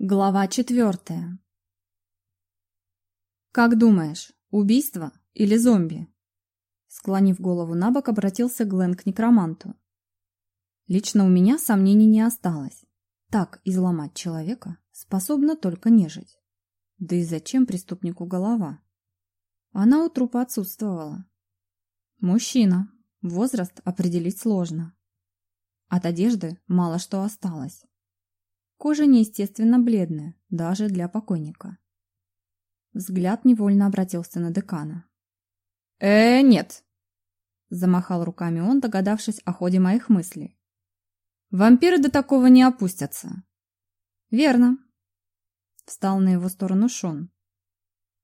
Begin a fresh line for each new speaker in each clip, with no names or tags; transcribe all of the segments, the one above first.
Глава четвертая. «Как думаешь, убийство или зомби?» Склонив голову на бок, обратился Глен к некроманту. «Лично у меня сомнений не осталось. Так изломать человека способна только нежить. Да и зачем преступнику голова? Она у трупа отсутствовала. Мужчина. Возраст определить сложно. От одежды мало что осталось. Кожа неестественно бледная, даже для покойника. Взгляд невольно обратился на декана.
э нет!»
Замахал руками он, догадавшись о ходе моих мыслей. «Вампиры до такого не опустятся». «Верно». Встал на его сторону Шон.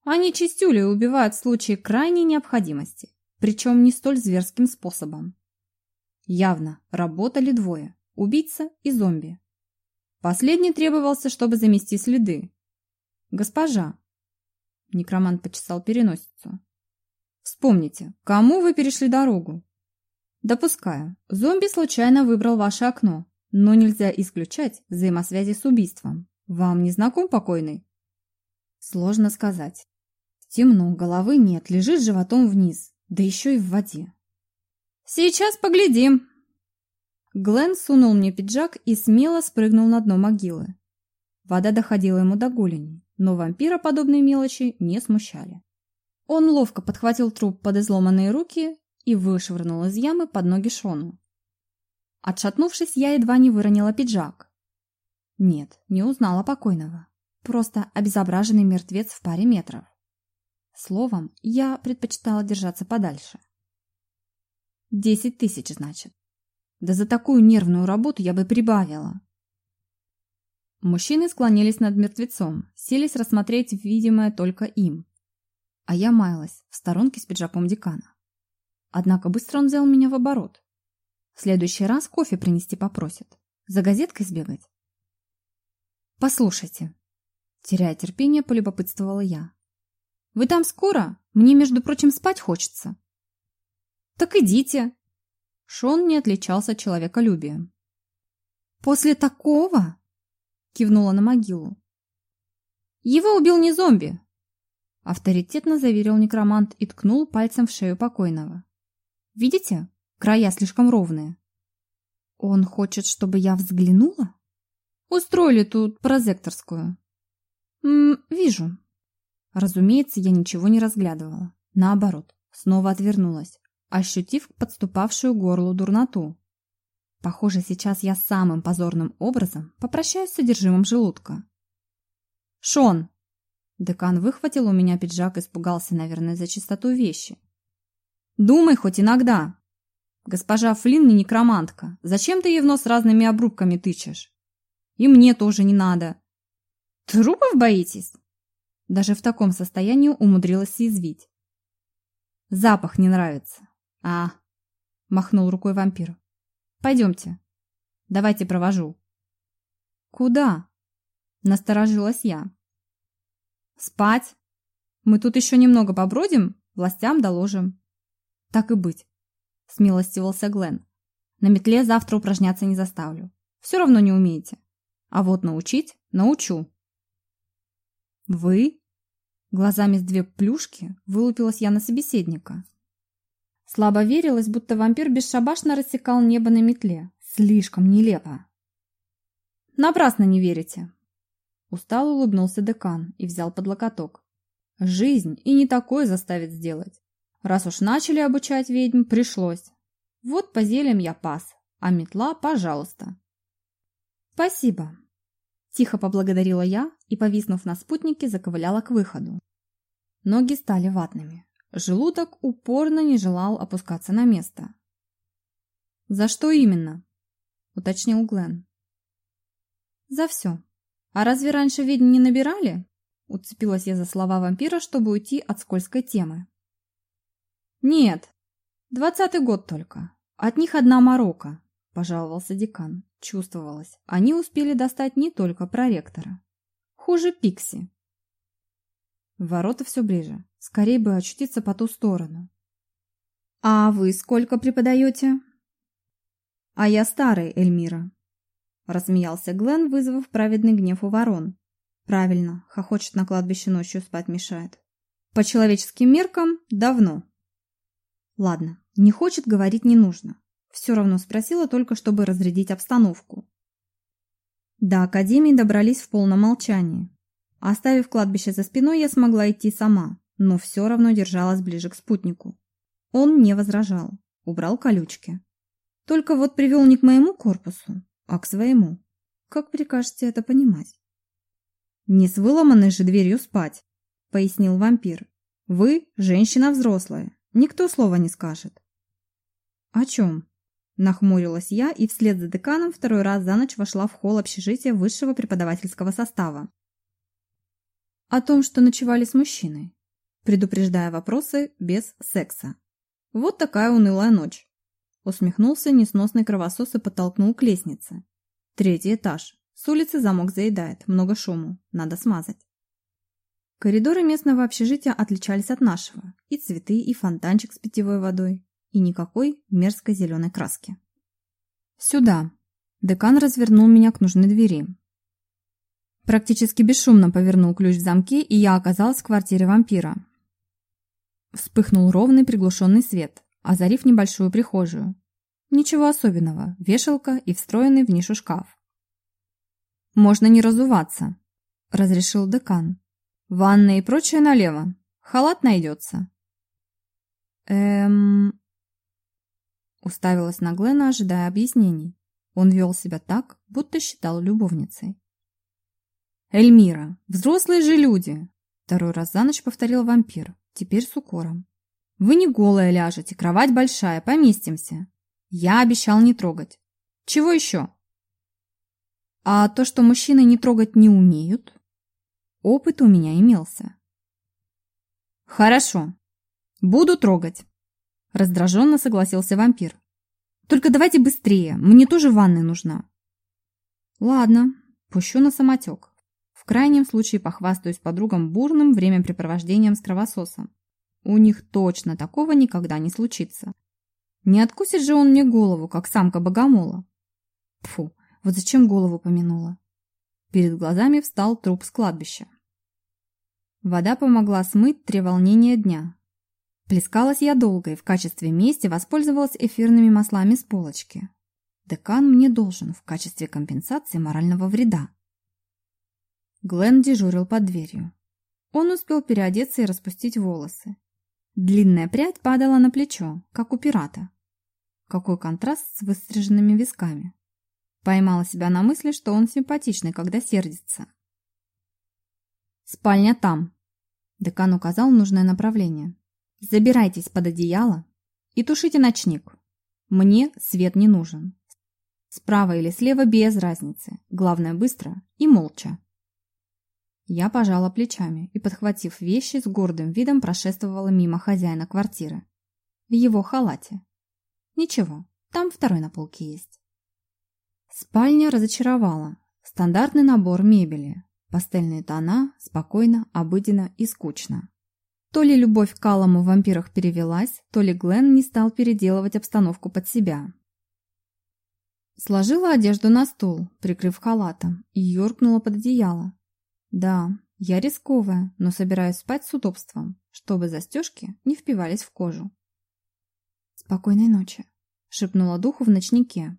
«Они чистюли убивают в случае крайней необходимости, причем не столь зверским способом. Явно работали двое – убийца и зомби. Последний требовался, чтобы замести следы. «Госпожа!» Некромант почесал переносицу. «Вспомните, кому вы перешли дорогу?» «Допускаю, зомби случайно выбрал ваше окно, но нельзя исключать взаимосвязи с убийством. Вам не знаком покойный?» «Сложно сказать. Темно, головы нет, лежит животом вниз, да еще и в воде». «Сейчас поглядим», Глен сунул мне пиджак и смело спрыгнул на дно могилы. Вода доходила ему до голени, но вампира подобные мелочи не смущали. Он ловко подхватил труп под изломанные руки и вышвырнул из ямы под ноги Шону. Отшатнувшись, я едва не выронила пиджак. Нет, не узнала покойного. Просто обезображенный мертвец в паре метров. Словом, я предпочитала держаться подальше. Десять тысяч, значит. Да за такую нервную работу я бы прибавила. Мужчины склонились над мертвецом, селись рассмотреть видимое только им. А я маялась в сторонке с пиджаком декана. Однако быстро он взял меня в оборот. В следующий раз кофе принести попросит. За газеткой сбегать. Послушайте. Теряя терпение, полюбопытствовала я. Вы там скоро? Мне, между прочим, спать хочется. Так идите, Шон не отличался человеколюбием. «После такого?» – кивнула на могилу. «Его убил не зомби!» Авторитетно заверил некромант и ткнул пальцем в шею покойного. «Видите? Края слишком ровные». «Он хочет, чтобы я взглянула?» «Устроили тут прозекторскую». «М вижу». Разумеется, я ничего не разглядывала. Наоборот, снова отвернулась ощутив подступавшую горлу дурноту. Похоже, сейчас я самым позорным образом попрощаюсь с содержимым желудка. «Шон!» Декан выхватил у меня пиджак и испугался, наверное, за чистоту вещи. «Думай хоть иногда!» «Госпожа Флинн не некромантка. Зачем ты ей в нос разными обрубками тычешь?» «И мне тоже не надо». «Трупов боитесь?» Даже в таком состоянии умудрилась съязвить. «Запах не нравится. «А!» – махнул рукой вампир. «Пойдемте. Давайте провожу». «Куда?» – насторожилась я. «Спать. Мы тут еще немного побродим, властям доложим». «Так и быть», – смилостивился Глен. «На метле завтра упражняться не заставлю. Все равно не умеете. А вот научить – научу». «Вы?» Глазами с две плюшки вылупилась я на собеседника. Слабо верилось, будто вампир бесшабашно рассекал небо на метле. Слишком нелепо. Напрасно не верите. Устал улыбнулся декан и взял под локоток. Жизнь и не такое заставит сделать. Раз уж начали обучать ведьм, пришлось. Вот по зельям я пас, а метла, пожалуйста. Спасибо. Тихо поблагодарила я и, повиснув на спутнике, заковыляла к выходу. Ноги стали ватными. Желудок упорно не желал опускаться на место. «За что именно?» – уточнил Глен. «За все. А разве раньше ведьм не набирали?» – уцепилась я за слова вампира, чтобы уйти от скользкой темы. «Нет, двадцатый год только. От них одна морока», – пожаловался декан. Чувствовалось, они успели достать не только проректора. Хуже Пикси. Ворота все ближе. Скорее бы очутиться по ту сторону. «А вы сколько преподаете?» «А я старый, Эльмира», — рассмеялся Глен, вызвав праведный гнев у ворон. Правильно, хохочет на кладбище ночью спать мешает. По человеческим меркам давно. Ладно, не хочет говорить не нужно. Все равно спросила только, чтобы разрядить обстановку. До академии добрались в полном молчании. Оставив кладбище за спиной, я смогла идти сама, но все равно держалась ближе к спутнику. Он не возражал, убрал колючки. Только вот привел не к моему корпусу, а к своему. Как прикажете это понимать? «Не с выломанной же дверью спать», — пояснил вампир. «Вы – женщина взрослая, никто слова не скажет». «О чем?» – нахмурилась я и вслед за деканом второй раз за ночь вошла в холл общежития высшего преподавательского состава. «О том, что ночевали с мужчиной», предупреждая вопросы без секса. «Вот такая унылая ночь», – усмехнулся несносный кровосос и подтолкнул к лестнице. «Третий этаж. С улицы замок заедает, много шуму, надо смазать. Коридоры местного общежития отличались от нашего. И цветы, и фонтанчик с питьевой водой, и никакой мерзкой зеленой краски. «Сюда!» Декан развернул меня к нужной двери. Практически бесшумно повернул ключ в замке, и я оказалась в квартире вампира. Вспыхнул ровный приглушенный свет, озарив небольшую прихожую. Ничего особенного, вешалка и встроенный в нишу шкаф. «Можно не разуваться», — разрешил декан. «Ванна и прочее налево. Халат найдется». «Эм...» Уставилась на Глена, ожидая объяснений. Он вел себя так, будто считал любовницей. «Эльмира, взрослые же люди!» Второй раз за ночь повторил вампир, теперь с укором. «Вы не голая ляжете, кровать большая, поместимся. Я обещал не трогать. Чего еще?» А то, что мужчины не трогать не умеют, опыт у меня имелся. Хорошо, буду трогать, раздраженно согласился вампир. Только давайте быстрее, мне тоже ванная нужна. Ладно, пущу на самотек. В крайнем случае похвастаюсь подругам бурным времяпрепровождением с кровососом. У них точно такого никогда не случится. Не откусит же он мне голову, как самка богомола. Фу, вот зачем голову помянула? Перед глазами встал труп с кладбища. Вода помогла смыть три волнения дня. Плескалась я долго и в качестве мести воспользовалась эфирными маслами с полочки. Декан мне должен в качестве компенсации морального вреда. Глен дежурил под дверью. Он успел переодеться и распустить волосы. Длинная прядь падала на плечо, как у пирата. Какой контраст с выстриженными висками. Поймала себя на мысли, что он симпатичный, когда сердится. «Спальня там», — декан указал нужное направление. «Забирайтесь под одеяло и тушите ночник. Мне свет не нужен. Справа или слева без разницы. Главное быстро и молча». Я пожала плечами и, подхватив вещи, с гордым видом прошествовала мимо хозяина квартиры. В его халате. Ничего, там второй на полке есть. Спальня разочаровала. Стандартный набор мебели. Пастельные тона, спокойно, обыденно и скучно. То ли любовь к Аллам в вампирах перевелась, то ли Глен не стал переделывать обстановку под себя. Сложила одежду на стул, прикрыв халатом, и юркнула под одеяло. Да, я рисковая, но собираюсь спать с удобством, чтобы застежки не впивались в кожу. «Спокойной ночи», — шепнула духу в ночнике,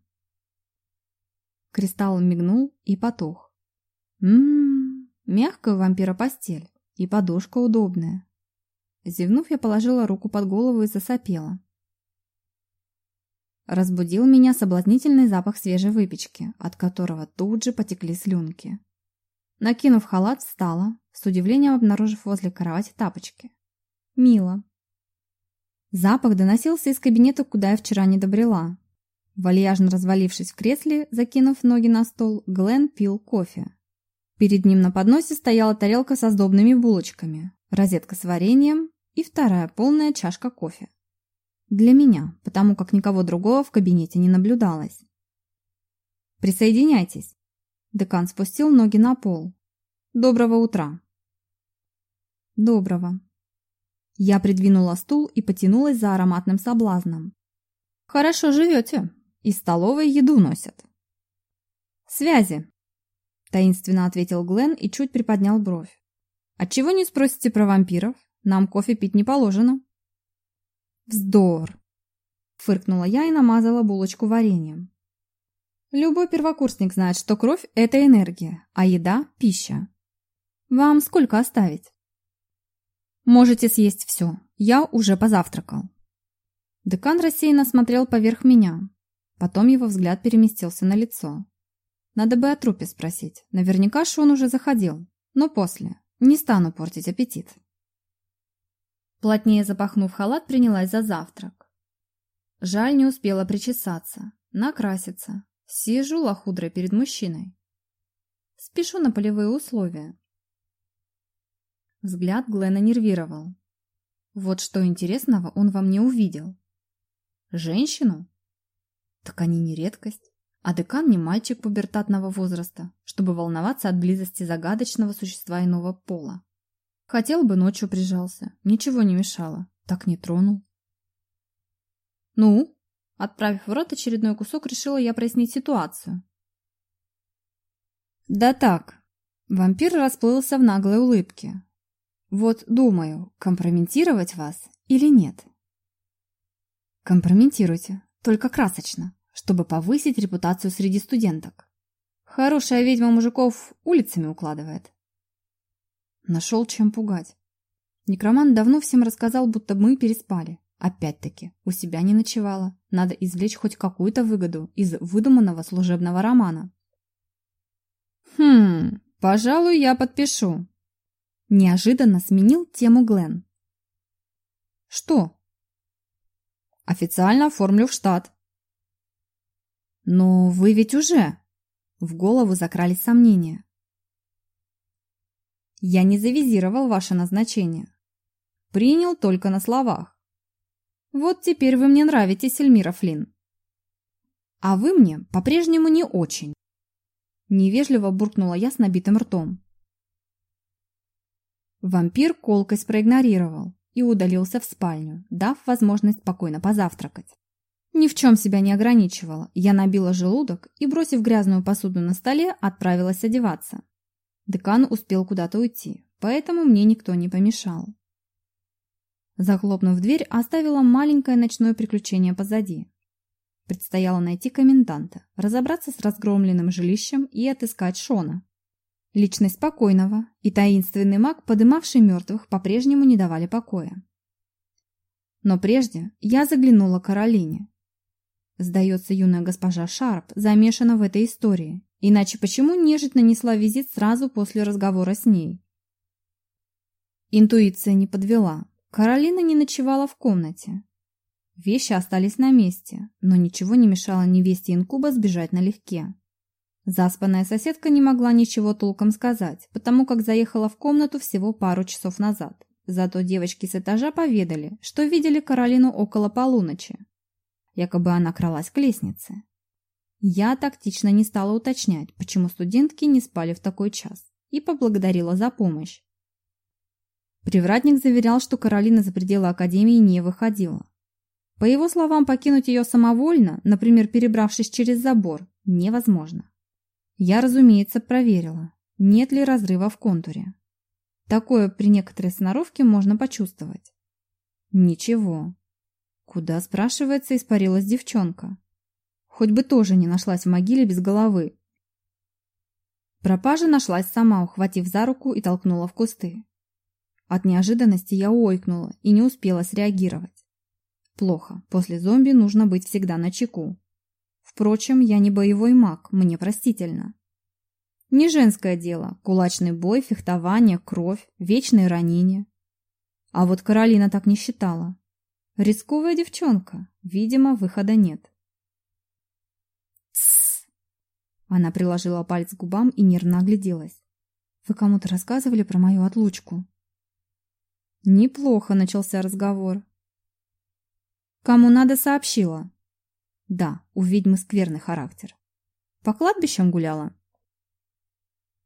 Кристалл мигнул и потух. Ммм, мягкая вампира постель и подушка удобная. Зевнув, я положила руку под голову и засопела. Разбудил меня соблазнительный запах свежей выпечки, от которого тут же потекли слюнки. Накинув халат, встала, с удивлением обнаружив возле кровати тапочки. Мило. Запах доносился из кабинета, куда я вчера не добрела, Вальяжно развалившись в кресле, закинув ноги на стол, Глен пил кофе. Перед ним на подносе стояла тарелка со сдобными булочками, розетка с вареньем и вторая полная чашка кофе. Для меня, потому как никого другого в кабинете не наблюдалось. «Присоединяйтесь!» Декан спустил ноги на пол. «Доброго утра!» «Доброго!» Я придвинула стул и потянулась за ароматным соблазном. «Хорошо живете!» Из столовой еду носят. Связи. таинственно ответил Глен и чуть приподнял бровь. Отчего не спросите про вампиров? Нам кофе пить не положено. Вздор! Фыркнула я и намазала булочку вареньем. Любой первокурсник знает, что кровь – это энергия, а еда – пища. Вам сколько оставить? Можете съесть все. Я уже позавтракал. Декан рассеянно смотрел поверх меня. Потом его взгляд переместился на лицо. Надо бы о трупе спросить. Наверняка Шон уже заходил. Но после. Не стану портить аппетит. Плотнее запахнув халат, принялась за завтрак. Жаль, не успела причесаться, накраситься. Сижу лохудрой перед мужчиной. Спешу на полевые условия. Взгляд Глена нервировал. Вот что интересного он во мне увидел. Женщину? Так они не редкость. А декан не мальчик пубертатного возраста, чтобы волноваться от близости загадочного существа иного пола. Хотел бы, ночью прижался. Ничего не мешало. Так не тронул. «Ну?» Отправив в рот очередной кусок, решила я прояснить ситуацию. «Да так». Вампир расплылся в наглой улыбке. «Вот думаю, компрометировать вас или нет?» «Компрометируйте, только красочно чтобы повысить репутацию среди студенток. Хорошая ведьма мужиков улицами укладывает. Нашел чем пугать. Некромант давно всем рассказал, будто мы переспали. Опять-таки, у себя не ночевала. Надо извлечь хоть какую-то выгоду из выдуманного служебного романа. «Хм, пожалуй, я подпишу». Неожиданно сменил тему Глен. «Что?» «Официально оформлю в штат. «Но вы ведь уже...» В голову закрались сомнения. «Я не завизировал ваше назначение. Принял только на словах. Вот теперь вы мне нравитесь, Эльмира Флинн. А вы мне по-прежнему не очень». Невежливо буркнула я с набитым ртом. Вампир колкость проигнорировал и удалился в спальню, дав возможность спокойно позавтракать. Ни в чем себя не ограничивала. Я набила желудок и, бросив грязную посуду на столе, отправилась одеваться. Декан успел куда-то уйти, поэтому мне никто не помешал. Захлопнув дверь, оставила маленькое ночное приключение позади. Предстояло найти коменданта, разобраться с разгромленным жилищем и отыскать Шона. Личность спокойного и таинственный маг, подымавший мертвых, по-прежнему не давали покоя. Но прежде я заглянула к Каролине. Сдается, юная госпожа Шарп замешана в этой истории. Иначе почему нежить нанесла визит сразу после разговора с ней? Интуиция не подвела. Каролина не ночевала в комнате. Вещи остались на месте, но ничего не мешало невесте инкуба сбежать налегке. Заспанная соседка не могла ничего толком сказать, потому как заехала в комнату всего пару часов назад. Зато девочки с этажа поведали, что видели Каролину около полуночи. Якобы она кралась к лестнице. Я тактично не стала уточнять, почему студентки не спали в такой час, и поблагодарила за помощь. Привратник заверял, что Каролина за пределы академии не выходила. По его словам, покинуть ее самовольно, например, перебравшись через забор, невозможно. Я, разумеется, проверила, нет ли разрыва в контуре. Такое при некоторой сноровке можно почувствовать. Ничего. Куда, спрашивается, испарилась девчонка? Хоть бы тоже не нашлась в могиле без головы. Пропажа нашлась сама, ухватив за руку и толкнула в кусты. От неожиданности я ойкнула и не успела среагировать. Плохо, после зомби нужно быть всегда на чеку. Впрочем, я не боевой маг, мне простительно. Не женское дело, кулачный бой, фехтование, кровь, вечные ранения. А вот Каролина так не считала. Рисковая девчонка. Видимо, выхода нет. Тссс. Она приложила палец к губам и нервно огляделась. Вы кому-то рассказывали про мою отлучку? Неплохо начался разговор. Кому надо сообщила? Да, у ведьмы скверный характер. По кладбищам гуляла?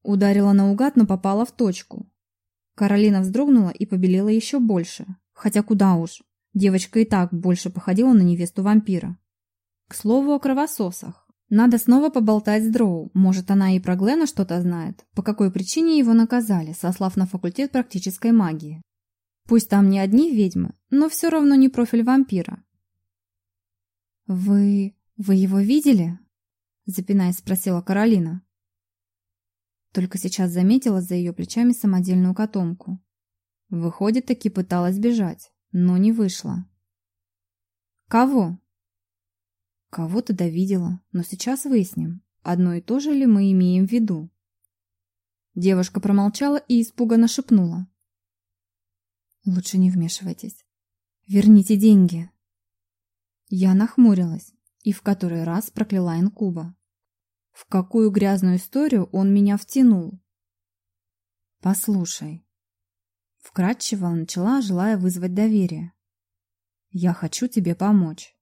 Ударила наугад, но попала в точку. Каролина вздрогнула и побелела еще больше. Хотя куда уж. Девочка и так больше походила на невесту вампира. К слову о кровососах. Надо снова поболтать с Дроу. Может, она и про Глена что-то знает. По какой причине его наказали, сослав на факультет практической магии. Пусть там не одни ведьмы, но все равно не профиль вампира. «Вы... вы его видели?» Запинаясь, спросила Каролина. Только сейчас заметила за ее плечами самодельную котомку. Выходит, таки пыталась бежать, но не вышла. «Кого?» Кого-то довидела, но сейчас выясним, одно и то же ли мы имеем в виду. Девушка промолчала и испуганно шепнула. Лучше не вмешивайтесь. Верните деньги. Я нахмурилась и в который раз прокляла инкуба. В какую грязную историю он меня втянул? Послушай. Вкратчиво начала, желая вызвать доверие. Я хочу тебе помочь.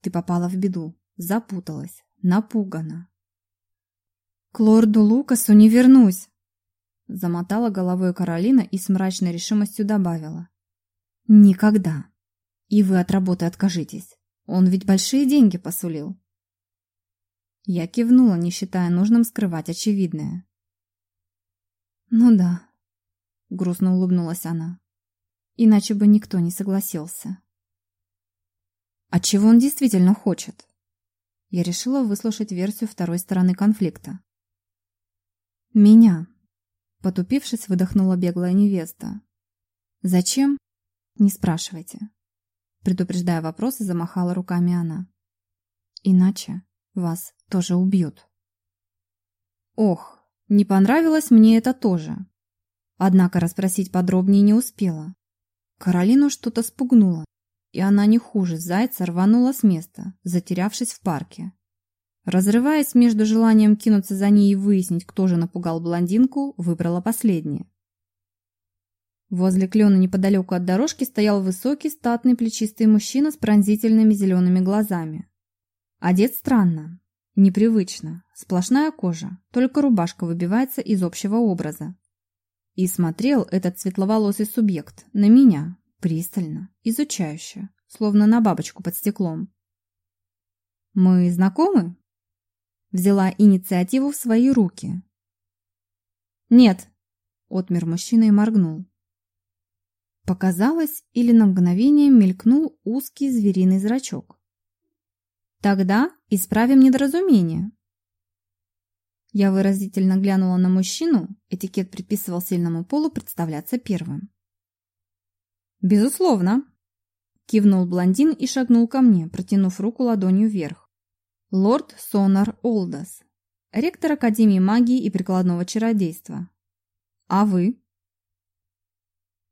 Ты попала в беду, запуталась, напугана. К лорду Лукасу не вернусь. Замотала головой Каролина и с мрачной решимостью добавила. Никогда. И вы от работы откажитесь. Он ведь большие деньги посулил. Я кивнула, не считая нужным скрывать очевидное. «Ну да», — грустно улыбнулась она. «Иначе бы никто не согласился». А чего он действительно хочет? Я решила выслушать версию второй стороны конфликта. «Меня», — потупившись, выдохнула беглая невеста. «Зачем? Не спрашивайте». Предупреждая вопросы, замахала руками она. «Иначе вас тоже убьют». Ох, не понравилось мне это тоже. Однако расспросить подробнее не успела. Каролину что-то спугнуло, и она не хуже зайца рванула с места, затерявшись в парке. Разрываясь между желанием кинуться за ней и выяснить, кто же напугал блондинку, выбрала последнее. Возле клена неподалеку от дорожки стоял высокий, статный, плечистый мужчина с пронзительными зелеными глазами. Одет странно, непривычно, сплошная кожа, только рубашка выбивается из общего образа. И смотрел этот светловолосый субъект на меня, Пристально, изучающе, словно на бабочку под стеклом. «Мы знакомы?» Взяла инициативу в свои руки. «Нет», — отмер мужчина и моргнул. Показалось, или на мгновение мелькнул узкий звериный зрачок. «Тогда исправим недоразумение». Я выразительно глянула на мужчину, этикет предписывал сильному полу представляться первым. «Безусловно», – кивнул блондин и шагнул ко мне, протянув руку ладонью вверх. «Лорд Сонар Олдас, ректор Академии магии и прикладного чародейства. А вы?»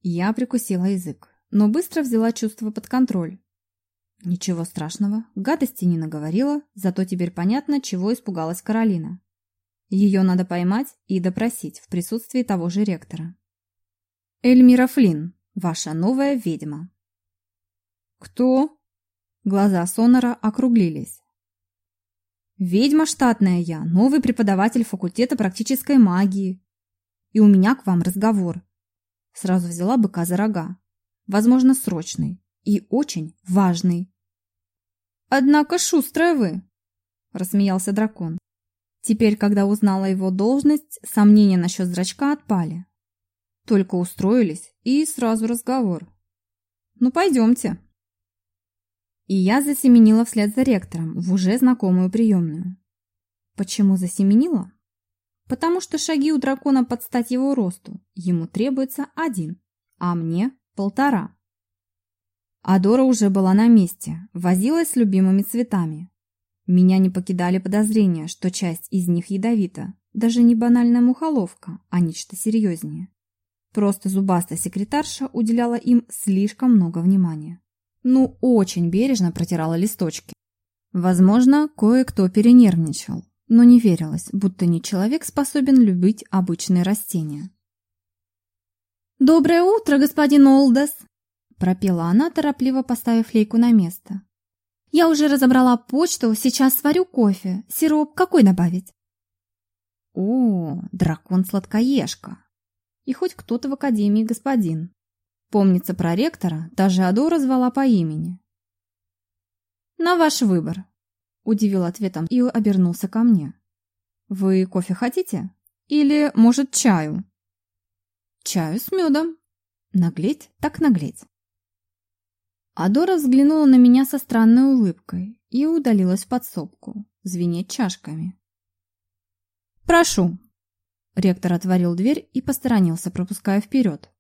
Я прикусила язык, но быстро взяла чувство под контроль. Ничего страшного, гадости не наговорила, зато теперь понятно, чего испугалась Каролина. Ее надо поймать и допросить в присутствии того же ректора. «Эльмира Флинн», Ваша новая ведьма. Кто? Глаза Сонора округлились. Ведьма штатная я, новый преподаватель факультета практической магии. И у меня к вам разговор. Сразу взяла быка за рога. Возможно, срочный и очень важный. Однако шустрая вы, рассмеялся дракон. Теперь, когда узнала его должность, сомнения насчет зрачка отпали. Только устроились, и сразу разговор. Ну, пойдемте. И я засеменила вслед за ректором в уже знакомую приемную. Почему засеменила? Потому что шаги у дракона под стать его росту. Ему требуется один, а мне полтора. Адора уже была на месте, возилась с любимыми цветами. Меня не покидали подозрения, что часть из них ядовита. Даже не банальная мухоловка, а нечто серьезнее. Просто зубастая секретарша уделяла им слишком много внимания. Ну, очень бережно протирала листочки. Возможно, кое-кто перенервничал, но не верилось, будто не человек способен любить обычные растения. «Доброе утро, господин Олдас!» пропела она, торопливо поставив лейку на место. «Я уже разобрала почту, сейчас сварю кофе. Сироп какой добавить?» «О, дракон-сладкоежка!» и хоть кто-то в академии господин. Помнится про ректора, даже Адора звала по имени. На ваш выбор. Удивил ответом и обернулся ко мне. «Вы кофе хотите? Или, может, чаю?» «Чаю с медом. Наглеть так наглеть». Адора взглянула на меня со странной улыбкой и удалилась в подсобку, звенеть чашками. «Прошу!» Ректор отворил дверь и посторонился, пропуская вперед.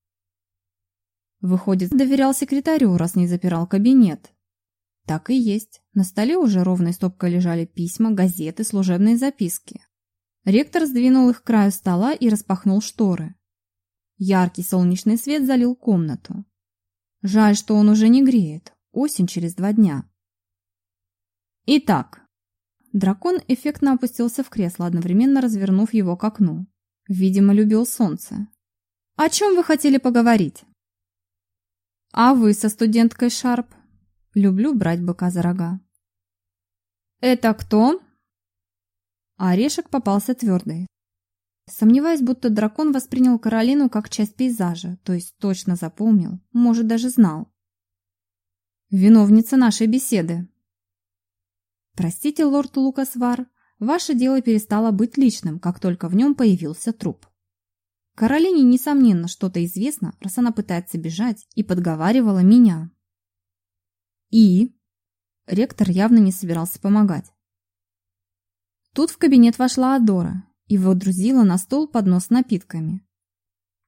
Выходит, доверял секретарю, раз не запирал кабинет. Так и есть. На столе уже ровной стопкой лежали письма, газеты, служебные записки. Ректор сдвинул их к краю стола и распахнул шторы. Яркий солнечный свет залил комнату. Жаль, что он уже не греет. Осень через два дня. Итак, дракон эффектно опустился в кресло, одновременно развернув его к окну. Видимо, любил солнце. О чем вы хотели поговорить? А вы со студенткой Шарп? Люблю брать быка за рога. Это кто? Орешек попался твердый. Сомневаюсь, будто дракон воспринял Каролину как часть пейзажа, то есть точно запомнил, может, даже знал. Виновница нашей беседы. Простите, лорд Лукасвар, ваше дело перестало быть личным, как только в нем появился труп. Каролине, несомненно, что-то известно, раз она пытается бежать и подговаривала меня. И? Ректор явно не собирался помогать. Тут в кабинет вошла Адора и водрузила на стол поднос с напитками.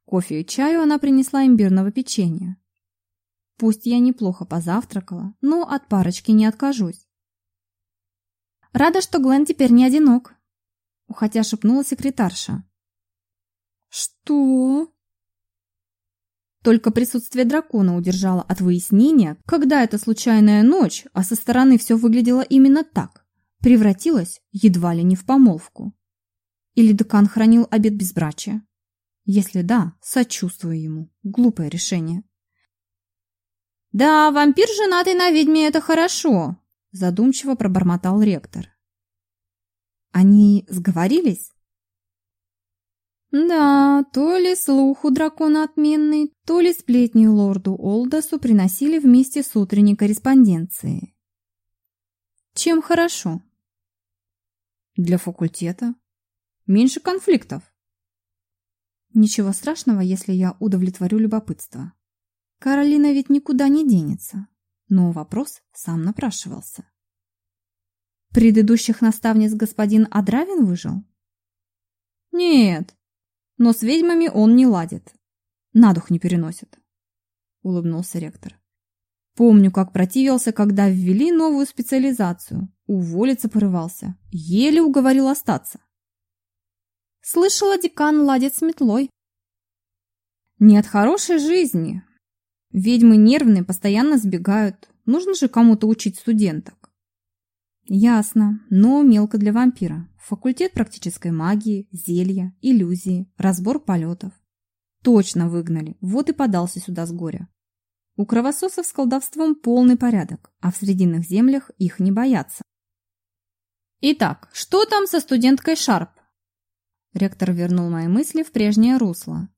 Кофе и чаю она принесла имбирного печенья. Пусть я неплохо позавтракала, но от парочки не откажусь. Рада, что Глен теперь не одинок, хотя шепнула секретарша. Что? Только присутствие дракона удержало от выяснения, когда эта случайная ночь, а со стороны все выглядело именно так, превратилась едва ли не в помолвку. Или Декан хранил обет безбрачия? Если да, сочувствую ему. Глупое решение. «Да, вампир, женатый на ведьме, это хорошо», задумчиво пробормотал ректор. «Они сговорились?» Да, то ли слух у дракона отменный, то ли сплетни лорду Олдосу приносили вместе с утренней корреспонденцией. Чем хорошо? Для факультета Меньше конфликтов. Ничего страшного, если я удовлетворю любопытство. Каролина ведь никуда не денется. Но вопрос сам напрашивался. Предыдущих наставниц господин Адравин выжил? Нет, но с ведьмами он не ладит. На дух не переносит. Улыбнулся ректор. Помню, как противился, когда ввели новую специализацию. Уволиться порывался. Еле уговорил остаться. Слышала, декан ладит с метлой. Не от хорошей жизни. Ведьмы нервные, постоянно сбегают. Нужно же кому-то учить студенток. Ясно, но мелко для вампира. Факультет практической магии, зелья, иллюзии, разбор полетов. Точно выгнали, вот и подался сюда с горя. У кровососов с колдовством полный порядок, а в срединных землях их не боятся. Итак, что там со студенткой Шарп? Ректор вернул мои мысли в прежнее русло.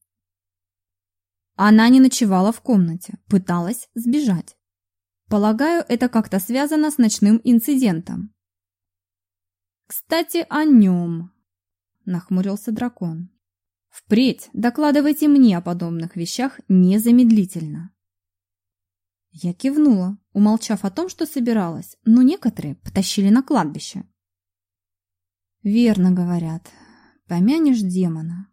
Она не ночевала в комнате, пыталась сбежать. Полагаю, это как-то связано с ночным инцидентом. «Кстати, о нем», — нахмурился дракон. «Впредь докладывайте мне о подобных вещах незамедлительно». Я кивнула, умолчав о том, что собиралась, но некоторые потащили на кладбище. «Верно говорят, Помянешь демона.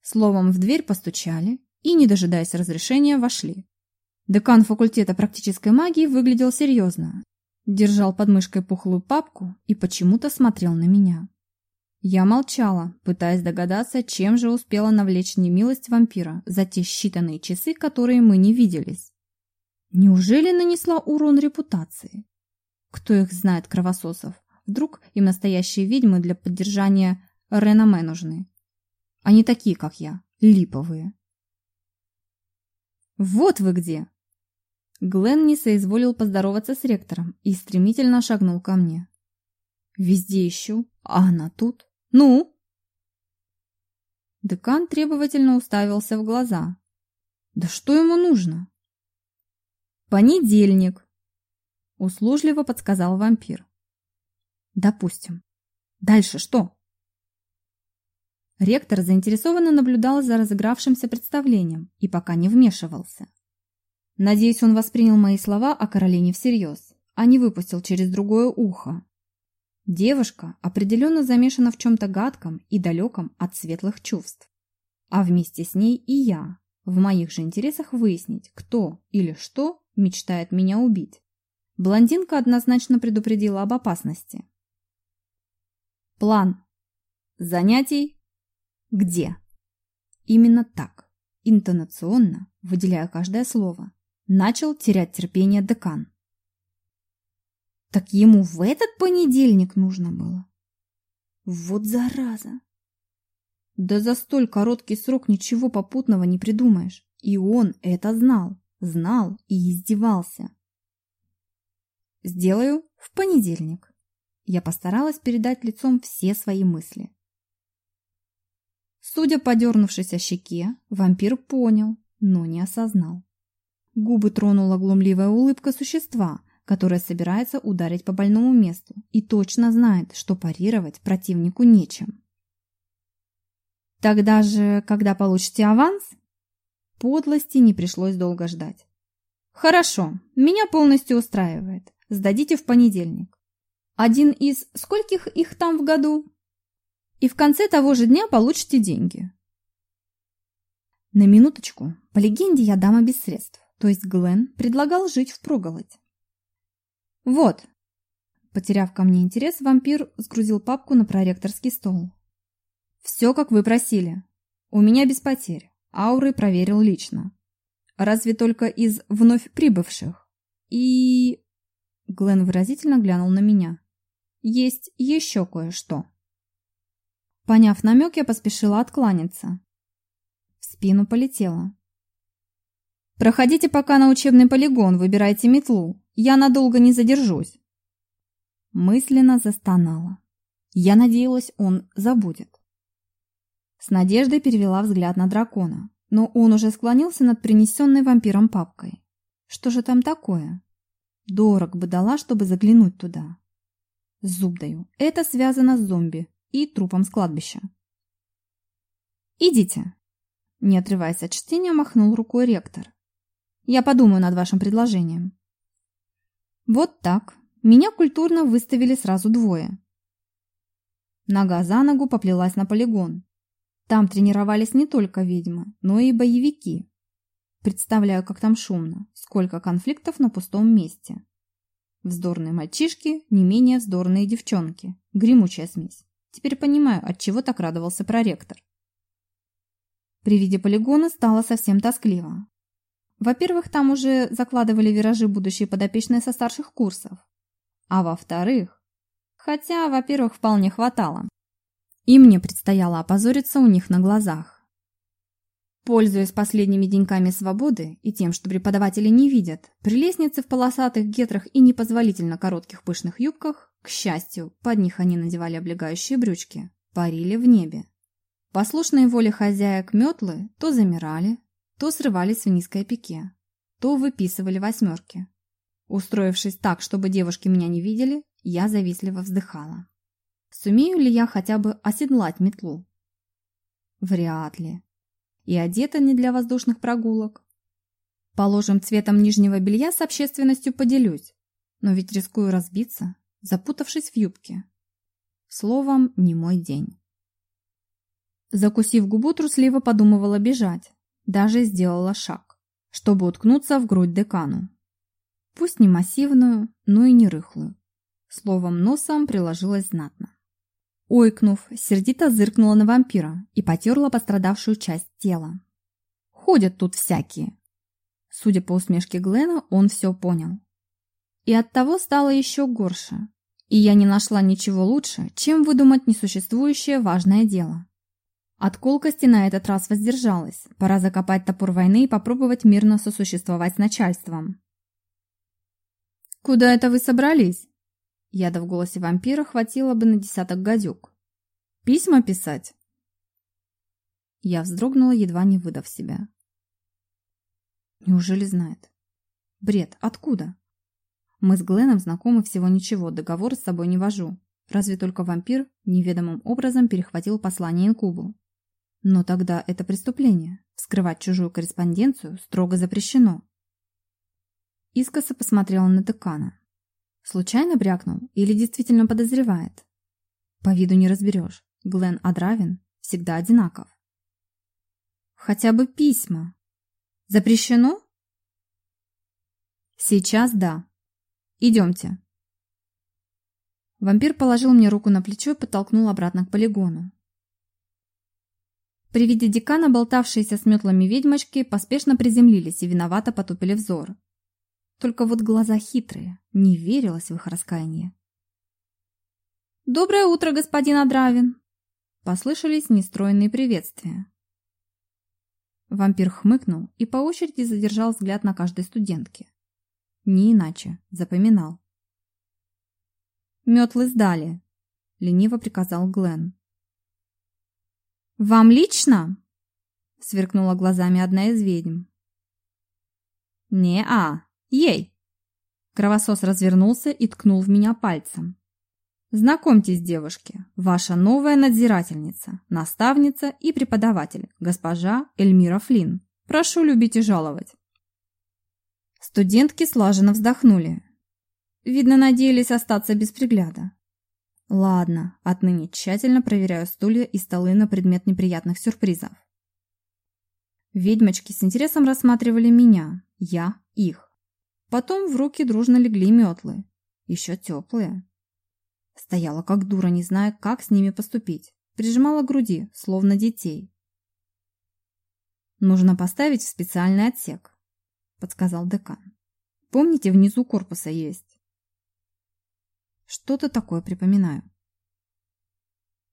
Словом, в дверь постучали и, не дожидаясь разрешения, вошли. Декан факультета практической магии выглядел серьезно. Держал под мышкой пухлую папку и почему-то смотрел на меня. Я молчала, пытаясь догадаться, чем же успела навлечь немилость вампира за те считанные часы, которые мы не виделись. Неужели нанесла урон репутации? Кто их знает, кровососов? Вдруг им настоящие ведьмы для поддержания реноме нужны. Они такие, как я, липовые. Вот вы где! Глен не соизволил поздороваться с ректором и стремительно шагнул ко мне. Везде ищу, а она тут. Ну? Декан требовательно уставился в глаза. Да что ему нужно? Понедельник, услужливо подсказал вампир. Допустим. Дальше что? Ректор заинтересованно наблюдал за разыгравшимся представлением и пока не вмешивался. Надеюсь, он воспринял мои слова о Каролине всерьез, а не выпустил через другое ухо. Девушка определенно замешана в чем-то гадком и далеком от светлых чувств. А вместе с ней и я. В моих же интересах выяснить, кто или что мечтает меня убить. Блондинка однозначно предупредила об опасности. План. Занятий где? Именно так, интонационно, выделяя каждое слово, начал терять терпение декан. Так ему в этот понедельник нужно было? Вот зараза! Да за столь короткий срок ничего попутного не придумаешь. И он это знал, знал и издевался. Сделаю в понедельник. Я постаралась передать лицом все свои мысли. Судя по дернувшейся щеке, вампир понял, но не осознал. Губы тронула глумливая улыбка существа, которое собирается ударить по больному месту и точно знает, что парировать противнику нечем. Тогда же, когда получите аванс, подлости не пришлось долго ждать. Хорошо, меня полностью устраивает. Сдадите в понедельник. Один из скольких их там в году? и в конце того же дня получите деньги. На минуточку, по легенде, я дама без средств, то есть Глен предлагал жить в проголодь. Вот. Потеряв ко мне интерес, вампир сгрузил папку на проректорский стол. Все, как вы просили. У меня без потерь. Ауры проверил лично. Разве только из вновь прибывших. И... Глен выразительно глянул на меня. Есть еще кое-что. Поняв намек, я поспешила откланяться. В спину полетела. «Проходите пока на учебный полигон, выбирайте метлу. Я надолго не задержусь». Мысленно застонала. Я надеялась, он забудет. С надеждой перевела взгляд на дракона, но он уже склонился над принесенной вампиром папкой. Что же там такое? Дорог бы дала, чтобы заглянуть туда. Зуб даю. Это связано с зомби и трупом с кладбища. «Идите!» Не отрываясь от чтения, махнул рукой ректор. «Я подумаю над вашим предложением». Вот так. Меня культурно выставили сразу двое. Нога за ногу поплелась на полигон. Там тренировались не только ведьмы, но и боевики. Представляю, как там шумно, сколько конфликтов на пустом месте. Вздорные мальчишки, не менее вздорные девчонки. Гремучая смесь. Теперь понимаю, от чего так радовался проректор. При виде полигона стало совсем тоскливо. Во-первых, там уже закладывали виражи будущие подопечные со старших курсов. А во-вторых, хотя, во-первых, вполне хватало. И мне предстояло опозориться у них на глазах. Пользуясь последними деньками свободы и тем, что преподаватели не видят, прелестницы в полосатых гетрах и непозволительно коротких пышных юбках к счастью, под них они надевали облегающие брючки, парили в небе. Послушные воле хозяек метлы то замирали, то срывались в низкое пике, то выписывали восьмерки. Устроившись так, чтобы девушки меня не видели, я завистливо вздыхала. Сумею ли я хотя бы оседлать метлу? Вряд ли. И одета не для воздушных прогулок. Положим, цветом нижнего белья с общественностью поделюсь, но ведь рискую разбиться запутавшись в юбке. Словом, не мой день. Закусив губу, трусливо подумывала бежать. Даже сделала шаг, чтобы уткнуться в грудь декану. Пусть не массивную, но и не рыхлую. Словом, носом приложилась знатно. Ойкнув, сердито зыркнула на вампира и потерла пострадавшую часть тела. Ходят тут всякие. Судя по усмешке Глена, он все понял. И оттого стало еще горше. И я не нашла ничего лучше, чем выдумать несуществующее важное дело. От колкости на этот раз воздержалась. Пора закопать топор войны и попробовать мирно сосуществовать с начальством. «Куда это вы собрались?» Яда в голосе вампира хватило бы на десяток гадюк. «Письма писать?» Я вздрогнула, едва не выдав себя. Неужели знает? Бред, откуда? Мы с Гленом знакомы всего ничего, договор с собой не вожу. разве только вампир неведомым образом перехватил послание инкубу. Но тогда это преступление. Вскрывать чужую корреспонденцию строго запрещено. Искоса посмотрела на декана. Случайно брякнул или действительно подозревает? По виду не разберешь. Глен Адравин всегда одинаков. Хотя бы письма. Запрещено? Сейчас да. Идемте. Вампир положил мне руку на плечо и подтолкнул обратно к полигону. При виде декана болтавшиеся с метлами ведьмочки поспешно приземлились и виновато потупили взор. Только вот глаза хитрые, не верилось в их раскаяние. «Доброе утро, господин Адравин!» Послышались нестроенные приветствия. Вампир хмыкнул и по очереди задержал взгляд на каждой студентке. Не иначе, запоминал. «Метлы сдали», — лениво приказал Глен. «Вам лично?» — сверкнула глазами одна из ведьм. «Не-а, ей!» Кровосос развернулся и ткнул в меня пальцем. Знакомьтесь, девушки, ваша новая надзирательница, наставница и преподаватель, госпожа Эльмира Флинн. Прошу любить и жаловать. Студентки слаженно вздохнули. Видно, надеялись остаться без пригляда. Ладно, отныне тщательно проверяю стулья и столы на предмет неприятных сюрпризов. Ведьмочки с интересом рассматривали меня, я их. Потом в руки дружно легли метлы, еще теплые. Стояла как дура, не зная, как с ними поступить. Прижимала к груди, словно детей. «Нужно поставить в специальный отсек», — подсказал декан. «Помните, внизу корпуса есть?» Что-то такое припоминаю.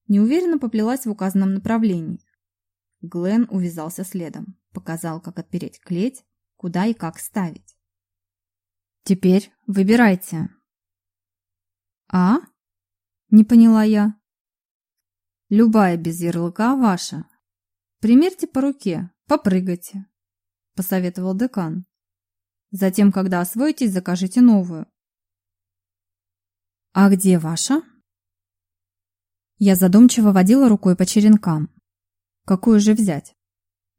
Неуверенно поплелась в указанном направлении. Глен увязался следом, показал, как отпереть клеть, куда и как ставить. «Теперь выбирайте». «А?» Не поняла я. Любая без ярлыка ваша. Примерьте по руке, попрыгайте, посоветовал декан. Затем, когда освоитесь, закажите новую. А где ваша? Я задумчиво водила рукой по черенкам. Какую же взять?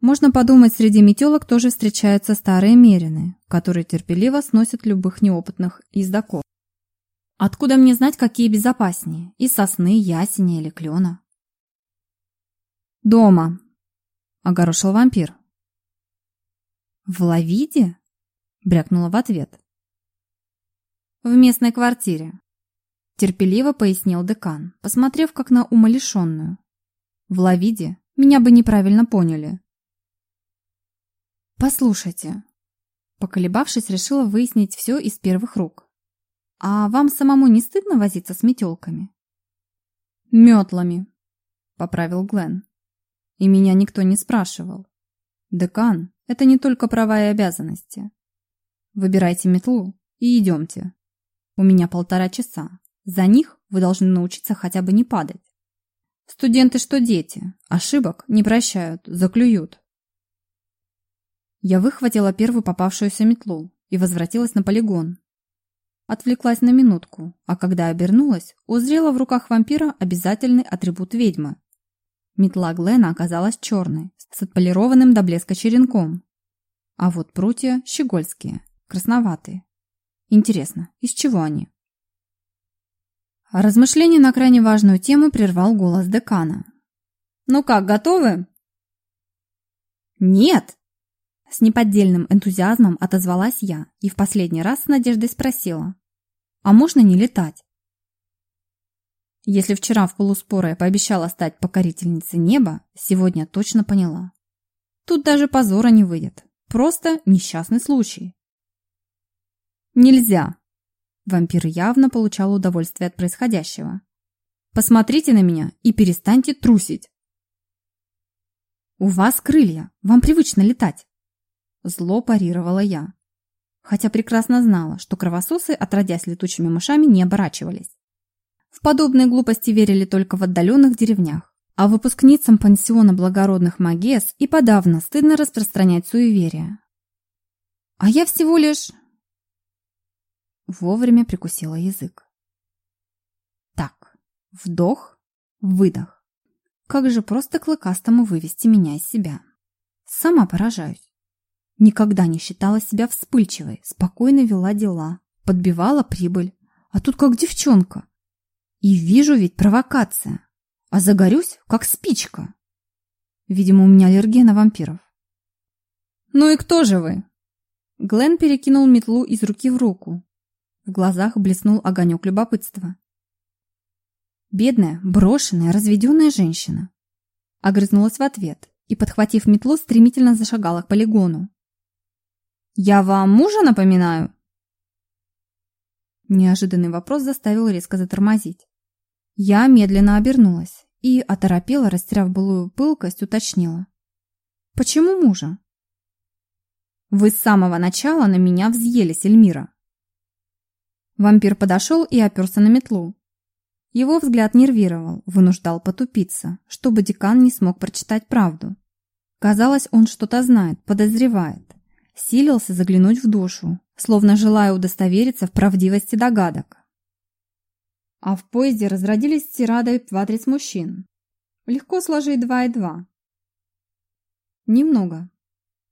Можно подумать, среди метелок тоже встречаются старые мерины, которые терпеливо сносят любых неопытных ездаков. Откуда мне знать, какие безопаснее? Из сосны, ясеня или клена? Дома, огорошил вампир. В Лавиде? Брякнула в ответ. В местной квартире. Терпеливо пояснил декан, посмотрев как на умалишенную. В Лавиде меня бы неправильно поняли. Послушайте. Поколебавшись, решила выяснить все из первых рук. А вам самому не стыдно возиться с метелками? Метлами, поправил Глен. И меня никто не спрашивал. Декан – это не только права и обязанности. Выбирайте метлу и идемте. У меня полтора часа. За них вы должны научиться хотя бы не падать. Студенты что дети, ошибок не прощают, заклюют. Я выхватила первую попавшуюся метлу и возвратилась на полигон, Отвлеклась на минутку, а когда обернулась, узрела в руках вампира обязательный атрибут ведьмы. Метла Глена оказалась черной, с отполированным до блеска черенком. А вот прутья щегольские, красноватые. Интересно, из чего они? Размышление на крайне важную тему прервал голос декана. «Ну как, готовы?» «Нет!» С неподдельным энтузиазмом отозвалась я и в последний раз с надеждой спросила. А можно не летать? Если вчера в полуспора я пообещала стать покорительницей неба, сегодня точно поняла. Тут даже позора не выйдет. Просто несчастный случай. Нельзя. Вампир явно получал удовольствие от происходящего. Посмотрите на меня и перестаньте трусить. У вас крылья, вам привычно летать. Зло парировала я хотя прекрасно знала, что кровососы, отродясь летучими мышами, не оборачивались. В подобные глупости верили только в отдаленных деревнях, а выпускницам пансиона благородных магес и подавно стыдно распространять суеверия. А я всего лишь... Вовремя прикусила язык. Так, Вдох, выдох. Как же просто клыкастому вывести меня из себя. Сама поражаюсь. Никогда не считала себя вспыльчивой, спокойно вела дела, подбивала прибыль. А тут как девчонка. И вижу ведь провокация. А загорюсь, как спичка. Видимо, у меня аллергия на вампиров.
«Ну и кто же вы?»
Глен перекинул метлу из руки в руку. В глазах блеснул огонек любопытства. Бедная, брошенная, разведенная женщина. Огрызнулась в ответ и, подхватив метлу, стремительно зашагала к полигону.
«Я вам мужа напоминаю?»
Неожиданный вопрос заставил резко затормозить. Я медленно обернулась и, оторопела, растеряв былую пылкость, уточнила. «Почему мужа?» «Вы с самого начала на меня взъелись, Эльмира!» Вампир подошел и оперся на метлу. Его взгляд нервировал, вынуждал потупиться, чтобы декан не смог прочитать правду. Казалось, он что-то знает, подозревает. Силился заглянуть в душу, словно желая удостовериться в правдивости догадок. А в поезде разродились тирады в адрес мужчин. Легко сложить два и два. Немного.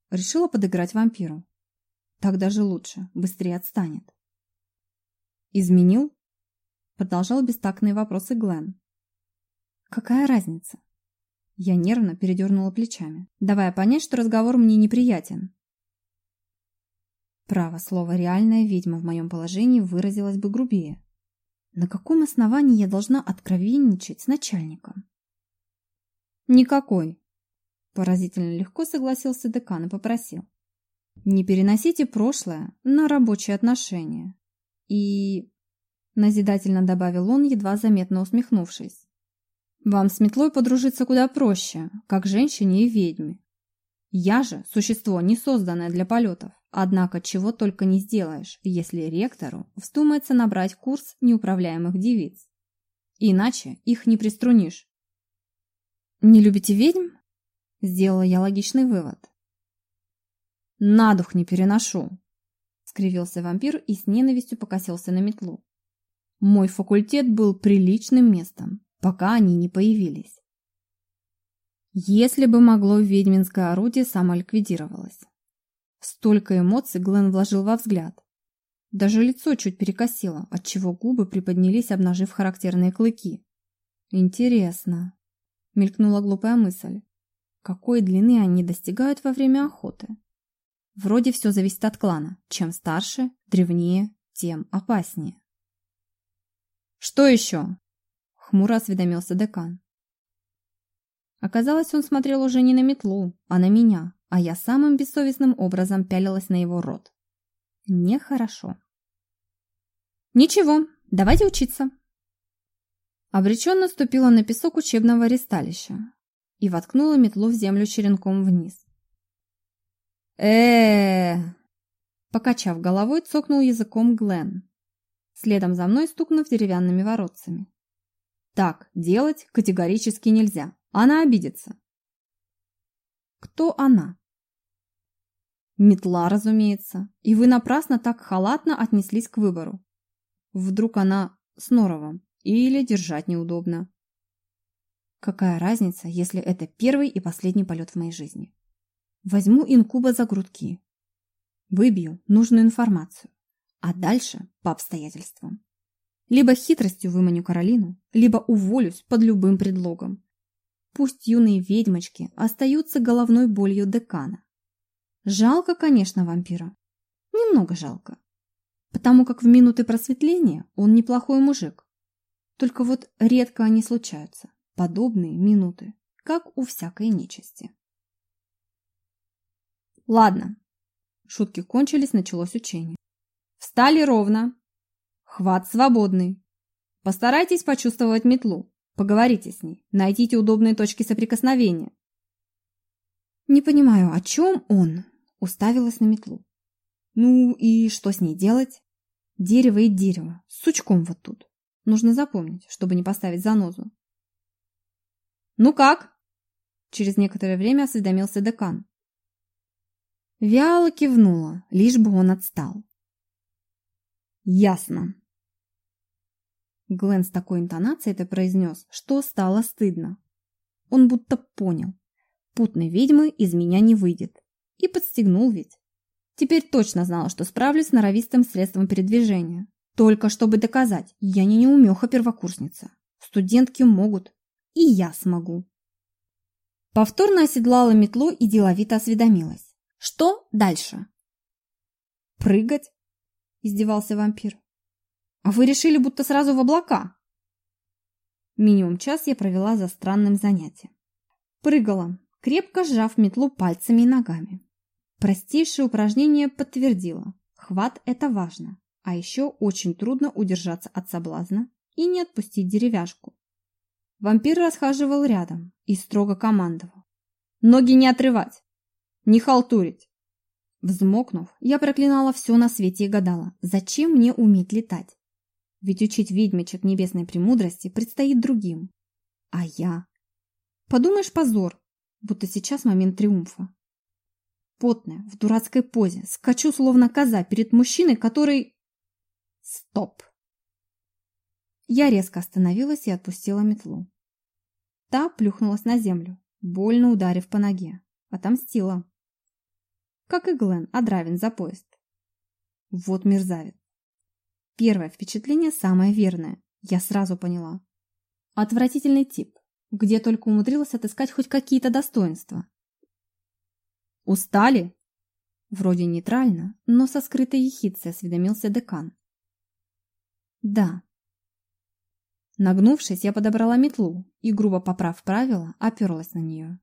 Решила подыграть вампиру. Так даже лучше, быстрее отстанет. Изменил? Продолжал бестактные вопросы Глен. Какая разница? Я нервно передернула плечами, давая понять, что разговор мне неприятен. Право слово «реальная ведьма» в моем положении выразилось бы грубее. На каком основании я должна откровенничать с начальником? Никакой. Поразительно легко согласился декан и попросил. Не переносите прошлое на рабочие отношения. И... Назидательно добавил он, едва заметно усмехнувшись. Вам с метлой подружиться куда проще, как женщине и ведьме. Я же существо, не созданное для полетов. Однако чего только не сделаешь, если ректору вздумается набрать курс неуправляемых девиц. Иначе их не приструнишь. «Не любите ведьм?» – сделала я логичный вывод. «На дух не переношу!» – скривился вампир и с ненавистью покосился на метлу. «Мой факультет был приличным местом, пока они не появились. Если бы могло, ведьминское орудие самоликвидировалось. Столько эмоций Глен вложил во взгляд. Даже лицо чуть перекосило, отчего губы приподнялись, обнажив характерные клыки. Интересно. Мелькнула глупая мысль. Какой длины они достигают во время охоты? Вроде все зависит от клана. Чем старше, древнее, тем опаснее.
«Что еще?»
— хмуро осведомился декан. Оказалось, он смотрел уже не на метлу, а на меня, а я самым бессовестным образом пялилась на его рот. Нехорошо. «Ничего, давайте учиться!» Обреченно ступила на песок учебного ресталища и воткнула метлу в землю черенком вниз. Э Покачав головой, цокнул языком Глен, следом за мной стукнув деревянными воротцами. «Так делать категорически нельзя, она обидится». «Кто она?» Метла, разумеется. И вы напрасно так халатно отнеслись к выбору. Вдруг она с норовом или держать неудобно. Какая разница, если это первый и последний полет в моей жизни? Возьму инкуба за грудки. Выбью нужную информацию. А дальше по обстоятельствам. Либо хитростью выманю Каролину, либо уволюсь под любым предлогом. Пусть юные ведьмочки остаются головной болью декана. Жалко, конечно, вампира. Немного жалко. Потому как в минуты просветления он неплохой мужик. Только вот редко они случаются. Подобные минуты, как у всякой нечисти. Ладно. Шутки кончились, началось учение. Встали ровно. Хват свободный. Постарайтесь почувствовать метлу. Поговорите с ней. Найдите удобные точки соприкосновения. Не понимаю, о чем он? Уставилась на метлу. Ну и что с ней делать? Дерево и дерево, с сучком вот тут. Нужно запомнить, чтобы не поставить занозу. Ну как? Через некоторое время осведомился декан. Вяло кивнула, лишь бы он отстал. Ясно. Глен с такой интонацией это произнес, что стало стыдно. Он будто понял. Путной ведьмы из меня не выйдет. И подстегнул ведь. Теперь точно знала, что справлюсь с норовистым средством передвижения. Только чтобы доказать, я не неумеха-первокурсница. Студентки могут. И я смогу. Повторно оседлала метлу и деловито осведомилась. Что дальше? Прыгать? Издевался вампир. А вы решили, будто сразу в облака? Минимум час я провела за странным занятием. Прыгала, крепко сжав метлу пальцами и ногами. Простейшее упражнение подтвердило. Хват – это важно. А еще очень трудно удержаться от соблазна и не отпустить деревяшку. Вампир расхаживал рядом и строго командовал. «Ноги не отрывать! Не халтурить!» Взмокнув, я проклинала все на свете и гадала, зачем мне уметь летать? Ведь учить ведьмичек небесной премудрости предстоит другим. А я? Подумаешь, позор, будто сейчас момент триумфа. Потная, в дурацкой позе, скачу словно коза перед мужчиной, который... Стоп! Я резко остановилась и отпустила метлу. Та плюхнулась на землю, больно ударив по ноге. Отомстила. Как и Глен, Адравин за поезд. Вот мерзавец. Первое впечатление самое верное. Я сразу поняла. Отвратительный тип, где только умудрилась отыскать хоть какие-то достоинства. «Устали?» Вроде нейтрально, но со скрытой ехидцей осведомился декан. «Да». Нагнувшись, я подобрала метлу и, грубо поправ правила, оперлась на нее.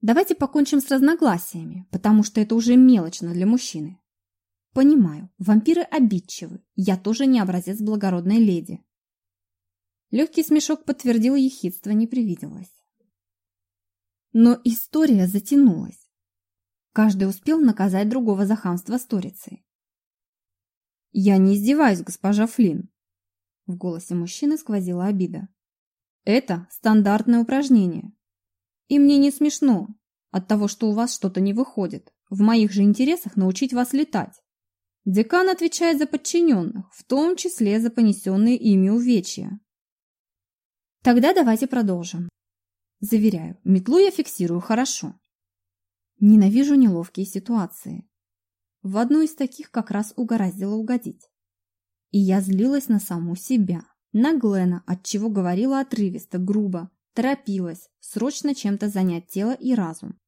Давайте покончим с разногласиями, потому что это уже мелочно для мужчины. Понимаю, вампиры обидчивы, я тоже не образец благородной леди. Легкий смешок подтвердил ехидство, не привиделось. Но история затянулась. Каждый успел наказать другого за хамство сторицей. «Я не издеваюсь, госпожа Флинн!» В голосе мужчины сквозила обида. «Это стандартное упражнение. И мне не смешно от того, что у вас что-то не выходит. В моих же интересах научить вас летать. Декан отвечает за подчиненных, в том числе за понесенные ими увечья. Тогда давайте продолжим. Заверяю, метлу я фиксирую хорошо. Ненавижу неловкие ситуации. В одну из таких как раз угораздило угодить. И я злилась на саму себя, на Глена, от чего говорила отрывисто, грубо, торопилась, срочно чем-то занять тело и разум.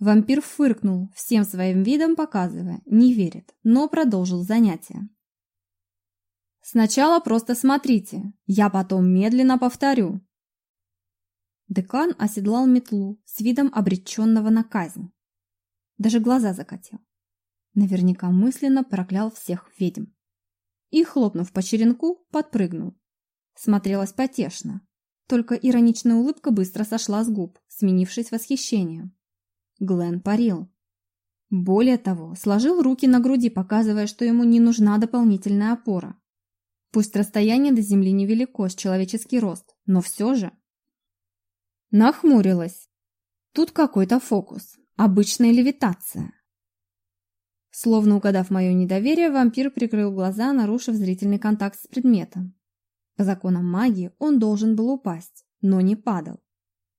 Вампир фыркнул, всем своим видом показывая, не верит, но продолжил занятие. Сначала просто смотрите, я потом медленно повторю. Декан оседлал метлу с видом обреченного на казнь. Даже глаза закатил. Наверняка мысленно проклял всех ведьм. И, хлопнув по черенку, подпрыгнул. Смотрелось потешно. Только ироничная улыбка быстро сошла с губ, сменившись восхищением. Глен парил. Более того, сложил руки на груди, показывая, что ему не нужна дополнительная опора. Пусть расстояние до земли невелико с человеческий рост, но все же Нахмурилась. Тут какой-то фокус. Обычная левитация. Словно угадав мое недоверие, вампир прикрыл глаза, нарушив зрительный контакт с предметом. По законам магии он должен был упасть, но не падал.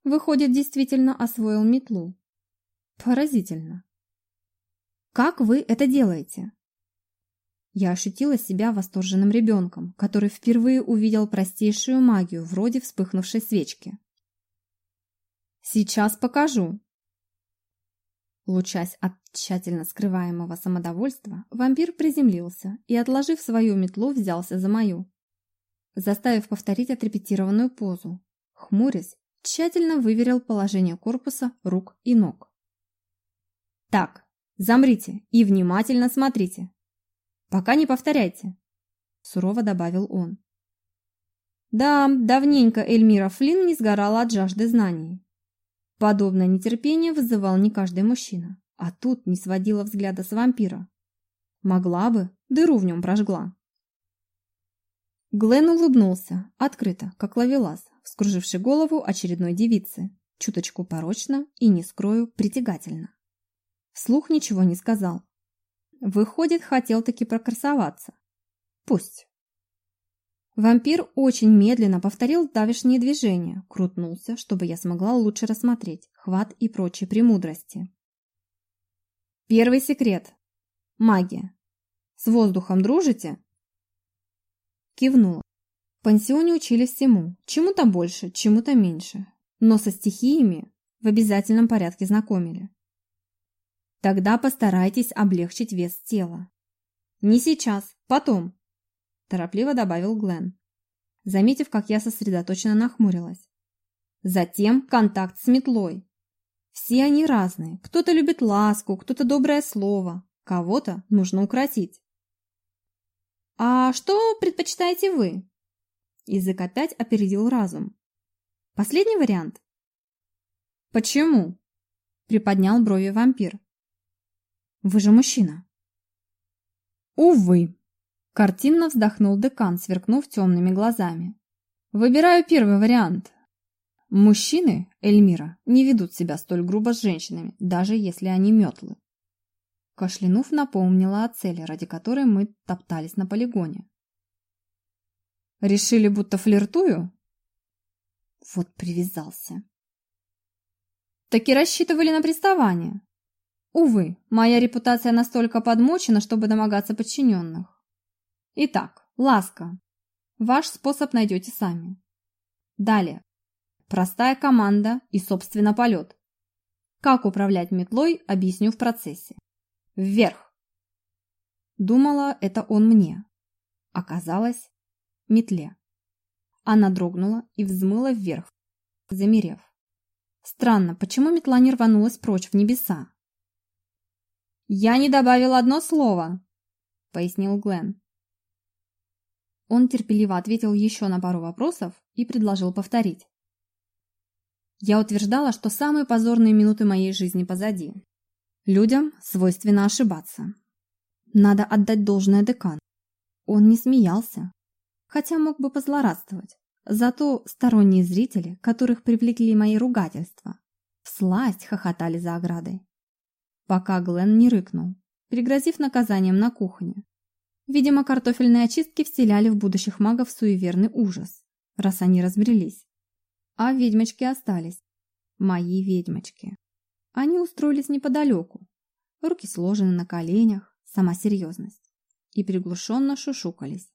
Выходит, действительно освоил метлу. Поразительно. Как вы это делаете? Я ощутила себя восторженным ребенком, который впервые увидел простейшую магию, вроде вспыхнувшей свечки. Сейчас покажу. Лучась от тщательно скрываемого самодовольства, вампир приземлился и, отложив свою метлу, взялся за мою, заставив повторить отрепетированную позу. Хмурясь, тщательно выверил положение корпуса, рук и ног. «Так, замрите и внимательно смотрите. Пока не повторяйте», – сурово добавил он. Да, давненько Эльмира Флинн не сгорала от жажды знаний. Подобное нетерпение вызывал не каждый мужчина, а тут не сводила взгляда с вампира. Могла бы, дыру в нем прожгла. Глен улыбнулся, открыто, как ловелас, вскруживший голову очередной девицы, чуточку порочно и, не скрою, притягательно. Вслух ничего не сказал. Выходит, хотел таки прокрасоваться. Пусть, Вампир очень медленно повторил давешние движения, крутнулся, чтобы я смогла лучше рассмотреть хват и прочие премудрости. Первый секрет. Магия. С воздухом дружите? Кивнула. В пансионе учились всему, чему-то больше, чему-то меньше, но со стихиями в обязательном порядке знакомили. Тогда постарайтесь облегчить вес тела. Не сейчас, потом, торопливо добавил Глен, заметив, как я сосредоточенно нахмурилась. Затем контакт с метлой. Все они разные. Кто-то любит ласку, кто-то доброе слово, кого-то нужно укротить. А что предпочитаете вы? Язык опять опередил разум. Последний вариант. Почему? Приподнял брови вампир. Вы же мужчина. Увы. Картинно вздохнул декан, сверкнув темными глазами. Выбираю первый вариант. Мужчины, Эльмира, не ведут себя столь грубо с женщинами, даже если они метлы. Кашлянув напомнила о цели, ради которой мы топтались на полигоне. Решили, будто флиртую? Вот привязался. Так и рассчитывали на приставание. Увы, моя репутация настолько подмочена, чтобы домогаться подчиненных. Итак, ласка. Ваш способ найдете сами. Далее. Простая команда и, собственно, полет. Как управлять метлой, объясню в процессе. Вверх. Думала, это он мне. Оказалось, метле. Она дрогнула и взмыла вверх, замерев. Странно, почему метла не рванулась прочь в небеса? «Я не добавил одно слово», — пояснил Глен. Он терпеливо ответил еще на пару вопросов и предложил повторить. Я утверждала, что самые позорные минуты моей жизни позади. Людям свойственно ошибаться. Надо отдать должное декан. Он не смеялся, хотя мог бы позлорадствовать. Зато сторонние зрители, которых привлекли мои ругательства, всласть хохотали за оградой пока Глен не рыкнул, пригрозив наказанием на кухне. Видимо, картофельные очистки вселяли в будущих магов суеверный ужас, раз они разбрелись. А ведьмочки остались. Мои ведьмочки. Они устроились неподалеку. Руки сложены на коленях, сама серьезность. И приглушенно шушукались,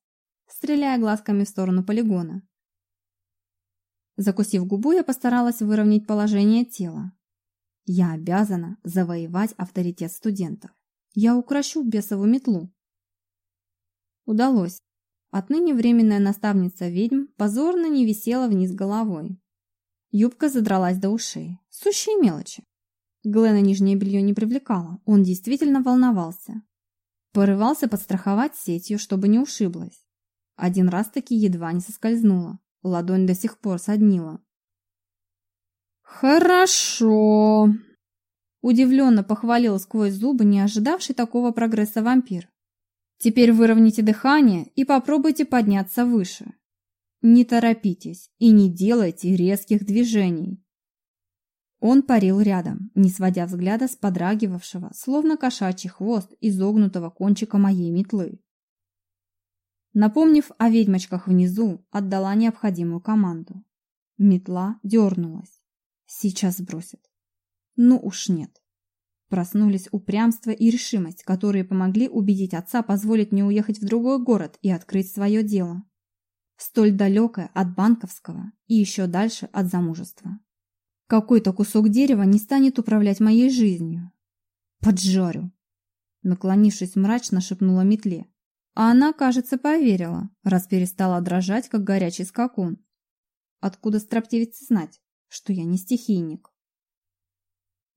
стреляя глазками в сторону полигона. Закусив губу, я постаралась выровнять положение тела, я обязана завоевать авторитет студентов. Я укращу бесову метлу. Удалось. Отныне временная наставница ведьм позорно не висела вниз головой. Юбка задралась до ушей. Сущие мелочи. Глена нижнее белье не привлекало. Он действительно волновался. Порывался подстраховать сетью, чтобы не ушиблась. Один раз таки едва не соскользнула. Ладонь до сих пор соднила. «Хорошо!» Удивленно похвалил сквозь зубы не ожидавший такого прогресса вампир. «Теперь выровняйте дыхание и попробуйте подняться выше. Не торопитесь и не делайте резких движений». Он парил рядом, не сводя взгляда с подрагивавшего, словно кошачий хвост изогнутого кончика моей метлы. Напомнив о ведьмочках внизу, отдала необходимую команду. Метла дернулась. Сейчас сбросят. Ну уж нет. Проснулись упрямство и решимость, которые помогли убедить отца позволить мне уехать в другой город и открыть свое дело. Столь далекое от банковского и еще дальше от замужества. Какой-то кусок дерева не станет управлять моей жизнью. Поджарю. Наклонившись мрачно, шепнула метле. А она, кажется, поверила, раз перестала дрожать, как горячий скакун. Откуда строптивице знать? что я не стихийник.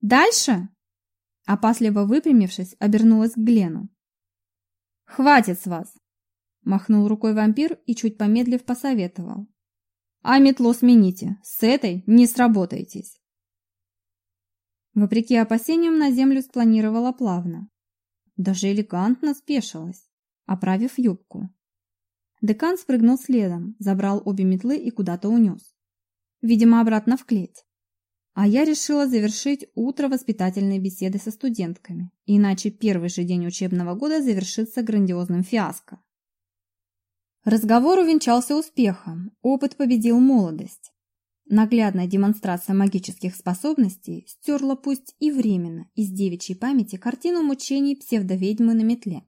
«Дальше?» Опасливо выпрямившись, обернулась к Глену. «Хватит с вас!» Махнул рукой вампир и, чуть помедлив, посоветовал. «А метлу смените, с этой не сработаетесь!» Вопреки опасениям, на землю спланировала плавно. Даже элегантно спешилась, оправив юбку. Декан спрыгнул следом, забрал обе метлы и куда-то унес видимо, обратно в клеть. А я решила завершить утро воспитательной беседы со студентками, иначе первый же день учебного года завершится грандиозным фиаско. Разговор увенчался успехом, опыт победил молодость. Наглядная демонстрация магических способностей стерла пусть и временно из девичьей памяти картину мучений псевдоведьмы на метле.